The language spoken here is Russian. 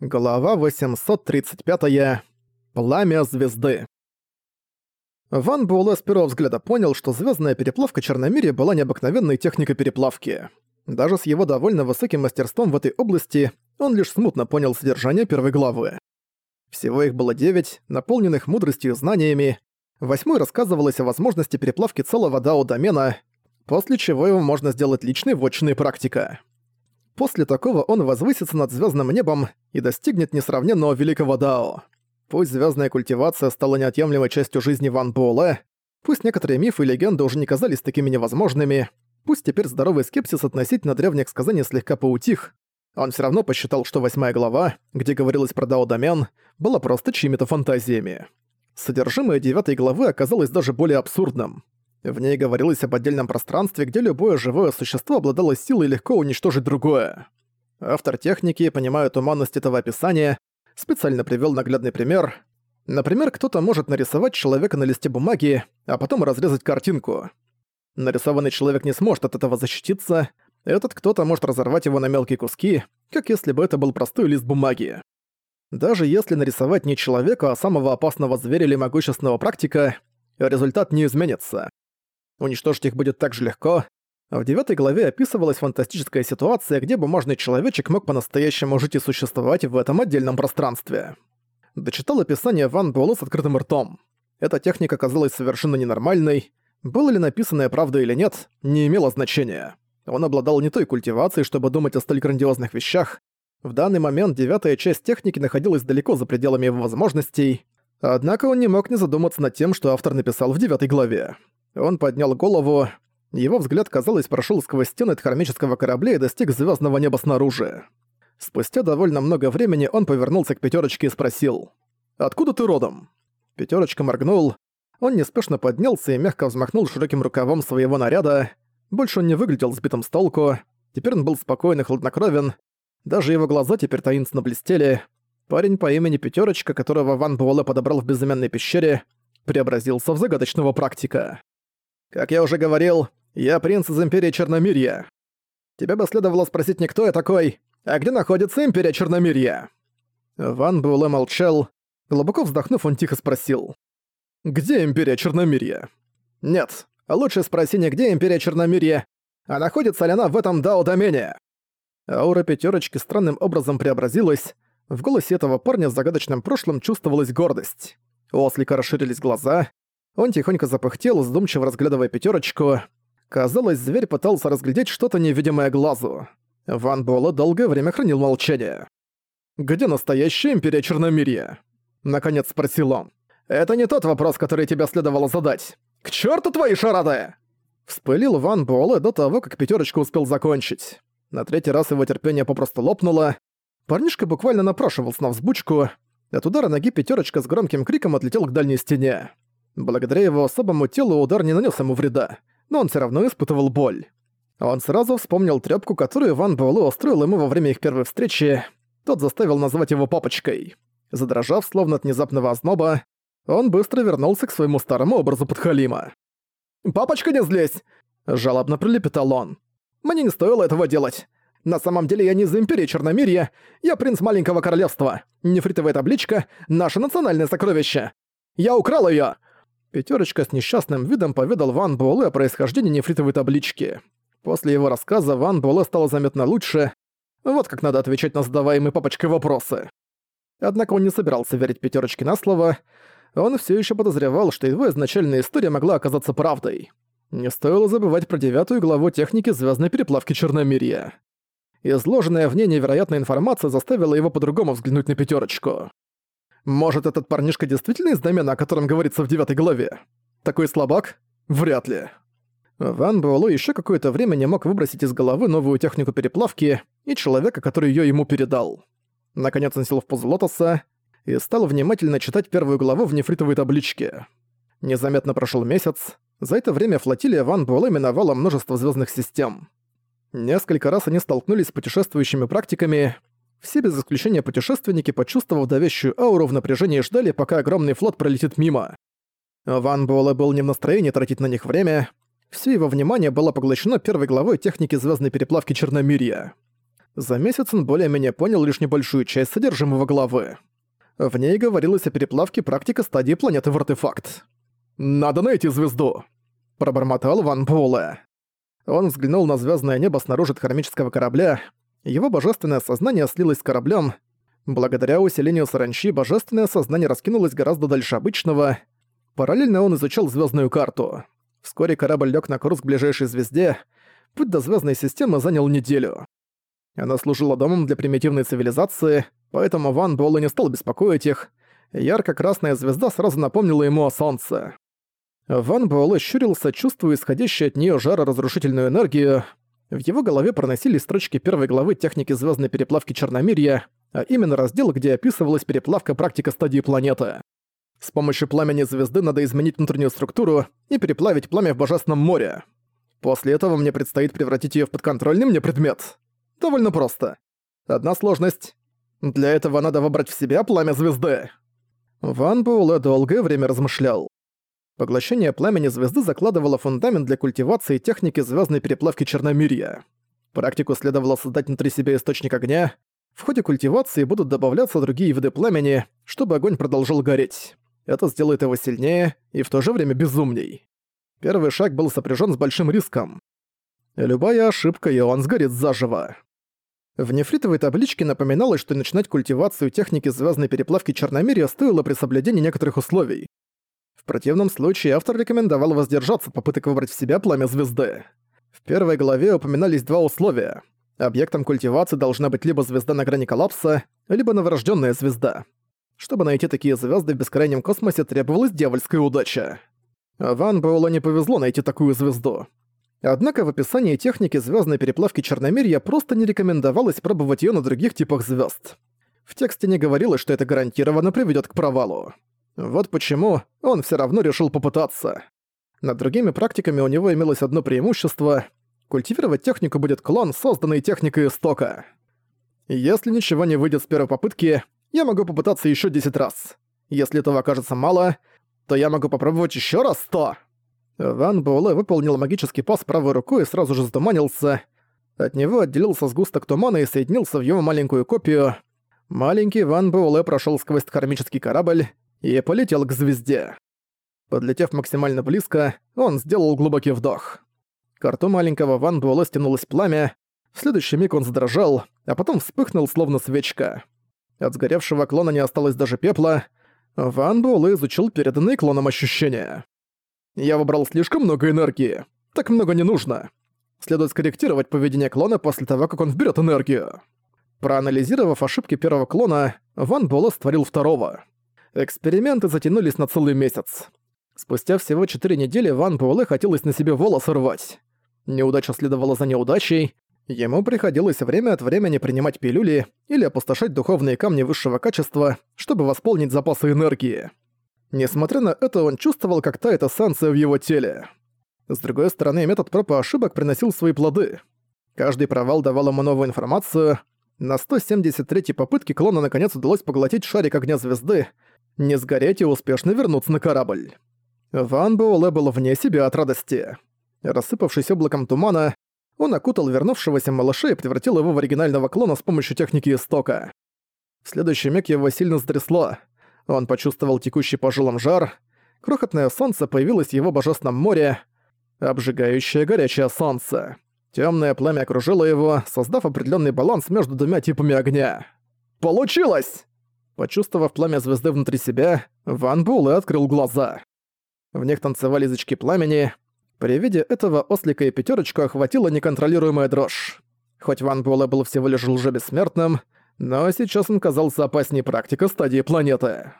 Глава 835. -я. Пламя звезды. Ван Буэлэ с первого взгляда понял, что звездная переплавка Черномирия была необыкновенной техникой переплавки. Даже с его довольно высоким мастерством в этой области он лишь смутно понял содержание первой главы. Всего их было девять, наполненных мудростью и знаниями. Восьмой рассказывалось о возможности переплавки целого дао-домена, после чего его можно сделать личной вотчиной практика. После такого он возвысится над звездным небом и достигнет несравненного великого Дао. Пусть звездная культивация стала неотъемлемой частью жизни Ван Буэлэ, пусть некоторые мифы и легенды уже не казались такими невозможными, пусть теперь здоровый скепсис относительно древних сказаний слегка поутих, он все равно посчитал, что восьмая глава, где говорилось про Дао-домен, была просто чьими-то фантазиями. Содержимое девятой главы оказалось даже более абсурдным. В ней говорилось об отдельном пространстве, где любое живое существо обладало силой легко уничтожить другое. Автор техники, понимая туманность этого описания, специально привел наглядный пример. Например, кто-то может нарисовать человека на листе бумаги, а потом разрезать картинку. Нарисованный человек не сможет от этого защититься, этот кто-то может разорвать его на мелкие куски, как если бы это был простой лист бумаги. Даже если нарисовать не человека, а самого опасного зверя или могущественного практика, результат не изменится. Уничтожить их будет так же легко. В девятой главе описывалась фантастическая ситуация, где бумажный человечек мог по-настоящему жить и существовать в этом отдельном пространстве. Дочитал описание Ван Буэлло с открытым ртом. Эта техника казалась совершенно ненормальной. Было ли написанное правда или нет, не имело значения. Он обладал не той культивацией, чтобы думать о столь грандиозных вещах. В данный момент девятая часть техники находилась далеко за пределами его возможностей, однако он не мог не задуматься над тем, что автор написал в девятой главе. Он поднял голову. Его взгляд, казалось, прошел сквозь стены хромического корабля и достиг звездного неба снаружи. Спустя довольно много времени он повернулся к пятерочке и спросил. «Откуда ты родом?» Пятерочка моргнул. Он неспешно поднялся и мягко взмахнул широким рукавом своего наряда. Больше он не выглядел сбитым с толку. Теперь он был спокоен и хладнокровен. Даже его глаза теперь таинственно блестели. Парень по имени Пятерочка, которого Ван Буэлэ подобрал в безымянной пещере, преобразился в загадочного практика. Как я уже говорил, я принц из Империи Черномирья. Тебе бы следовало спросить не кто я такой, а где находится Империя Черномирья?» Ван Буэлэ молчал. Глубоко вздохнув, он тихо спросил. «Где Империя Черномирья?» «Нет, лучше спроси не где Империя Черномирья, а находится ли она в этом Дао-домене?» Аура пятерочки странным образом преобразилась. В голосе этого парня с загадочным прошлым чувствовалась гордость. У Ослика расширились глаза, он тихонько запыхтел, задумчиво разглядывая пятерочку. Казалось, зверь пытался разглядеть что-то невидимое глазу. Ван Буэлэ долгое время хранил молчание. «Где настоящая Империя Черномирья?» Наконец спросил он. «Это не тот вопрос, который тебе следовало задать. К черту твои шарады!» Вспылил Ван Буэлэ до того, как пятерочка успел закончить. На третий раз его терпение попросту лопнуло. Парнишка буквально напрашивался на взбучку. От удара ноги пятерочка с громким криком отлетел к дальней стене. Благодаря его особому телу удар не нанес ему вреда, но он все равно испытывал боль. Он сразу вспомнил трёпку, которую Ван Буэлло устроил ему во время их первой встречи. Тот заставил назвать его папочкой. Задрожав, словно от внезапного озноба, он быстро вернулся к своему старому образу подхалима. «Папочка, не злись!» – жалобно прилепетал он. «Мне не стоило этого делать. На самом деле я не из Империи Черномирья, я принц маленького королевства. Нефритовая табличка – наше национальное сокровище. Я украл её. Пятерочка с несчастным видом поведал Ван Буэлэ о происхождении нефритовой таблички. После его рассказа Ван Буэлэ стало заметно лучше. Вот как надо отвечать на задаваемые папочкой вопросы. Однако он не собирался верить пятерочке на слово. Он все еще подозревал, что его изначальная история могла оказаться правдой. Не стоило забывать про девятую главу техники звездной переплавки Черномирья. Изложенная в ней невероятная информация заставила его по-другому взглянуть на пятерочку. Может, этот парнишка действительно из домена, о котором говорится в девятой главе? Такой слабак? Вряд ли. Ван Буэлло еще какое-то время не мог выбросить из головы новую технику переплавки и человека, который ее ему передал. Наконец он сел в позу лотоса и стал внимательно читать первую главу в нефритовой табличке. Незаметно прошел месяц. За это время флотилия Ван Буэлэ миновала множество звездных систем. Несколько раз они столкнулись с путешествующими практиками, все без исключения путешественники, почувствовав давящую ауру в напряжении, ждали, пока огромный флот пролетит мимо. Ван Буэлэ был не в настроении тратить на них время. Все его внимание было поглощено первой главой техники звездной переплавки Черномирья. За месяц он более-менее понял лишь небольшую часть содержимого главы. В ней говорилось о переплавке практика стадии планеты в артефакт. «Надо найти звезду!» – пробормотал Ван Буэлэ. Он взглянул на звездное небо снаружи хромического корабля. Его божественное сознание слилось с кораблем. Благодаря усилению саранчи божественное сознание раскинулось гораздо дальше обычного. Параллельно он изучал звездную карту. Вскоре корабль лег на курс к ближайшей звезде. Путь до звездной системы занял неделю. Она служила домом для примитивной цивилизации, поэтому Ван Буэлэ не стал беспокоить их. Ярко-красная звезда сразу напомнила ему о солнце. Ван Буэлэ щурился, чувствуя исходящую от нее жароразрушительную энергию. В его голове проносились строчки первой главы техники звездной переплавки Черномирья, а именно раздел, где описывалась переплавка практика стадии планеты. С помощью пламени звезды надо изменить внутреннюю структуру и переплавить пламя в Божественном море. После этого мне предстоит превратить ее в подконтрольный мне предмет. Довольно просто. Одна сложность. Для этого надо выбрать в себя пламя звезды. Ван Буэлэ долгое время размышлял. Поглощение пламени звезды закладывало фундамент для культивации техники звездной переплавки Черномирья. Практику следовало создать внутри себя источник огня. В ходе культивации будут добавляться другие виды пламени, чтобы огонь продолжал гореть. Это сделает его сильнее и в то же время безумней. Первый шаг был сопряжен с большим риском. Любая ошибка, и он сгорит заживо. В нефритовой табличке напоминалось, что начинать культивацию техники звездной переплавки Черномирия стоило при соблюдении некоторых условий. В противном случае автор рекомендовал воздержаться попыток выбрать в себя пламя звезды. В первой главе упоминались два условия. Объектом культивации должна быть либо звезда на грани коллапса, либо новорожденная звезда. Чтобы найти такие звезды в бескрайнем космосе требовалась дьявольская удача. Ван Буэлло не повезло найти такую звезду. Однако в описании техники звездной переплавки Черномирья просто не рекомендовалось пробовать ее на других типах звезд. В тексте не говорилось, что это гарантированно приведет к провалу. Вот почему он все равно решил попытаться. Над другими практиками у него имелось одно преимущество — культивировать технику будет клон, созданный техникой истока. Если ничего не выйдет с первой попытки, я могу попытаться еще 10 раз. Если этого окажется мало, то я могу попробовать еще раз 100. Ван Буэлэ выполнил магический пас правой рукой и сразу же затуманился. От него отделился сгусток тумана и соединился в его маленькую копию. Маленький Ван Буэлэ прошел сквозь кармический корабль и полетел к звезде. Подлетев максимально близко, он сделал глубокий вдох. К рту маленького Ван Буэлэ стянулось пламя, в следующий миг он задрожал, а потом вспыхнул словно свечка. От сгоревшего клона не осталось даже пепла. Ван Буэлэ изучил переданные клоном ощущения. «Я выбрал слишком много энергии. Так много не нужно. Следует скорректировать поведение клона после того, как он вберет энергию». Проанализировав ошибки первого клона, Ван Буэлэ створил второго. Эксперименты затянулись на целый месяц. Спустя всего четыре недели Ван Буэлэ хотелось на себе волосы рвать. Неудача следовала за неудачей, Ему приходилось время от времени принимать пилюли или опустошать духовные камни высшего качества, чтобы восполнить запасы энергии. Несмотря на это, он чувствовал, как тает эссенция в его теле. С другой стороны, метод проб и ошибок приносил свои плоды. Каждый провал давал ему новую информацию. На 173-й попытке клона наконец удалось поглотить шарик огня звезды, не сгореть и успешно вернуться на корабль. Ван Буэлэ был вне себя от радости. Рассыпавшись облаком тумана, он окутал вернувшегося малыша и превратил его в оригинального клона с помощью техники истока. В следующий миг его сильно стрясло. Он почувствовал текущий по жилам жар. Крохотное солнце появилось в его божественном море. Обжигающее горячее солнце. Темное пламя окружило его, создав определенный баланс между двумя типами огня. «Получилось!» Почувствовав пламя звезды внутри себя, Ван Буэлэ открыл глаза. В них танцевали язычки пламени, при виде этого ослика и пятерочку охватила неконтролируемая дрожь. Хоть Ван Буэлэ был всего лишь лжебессмертным, но сейчас он казался опаснее практика стадии планеты.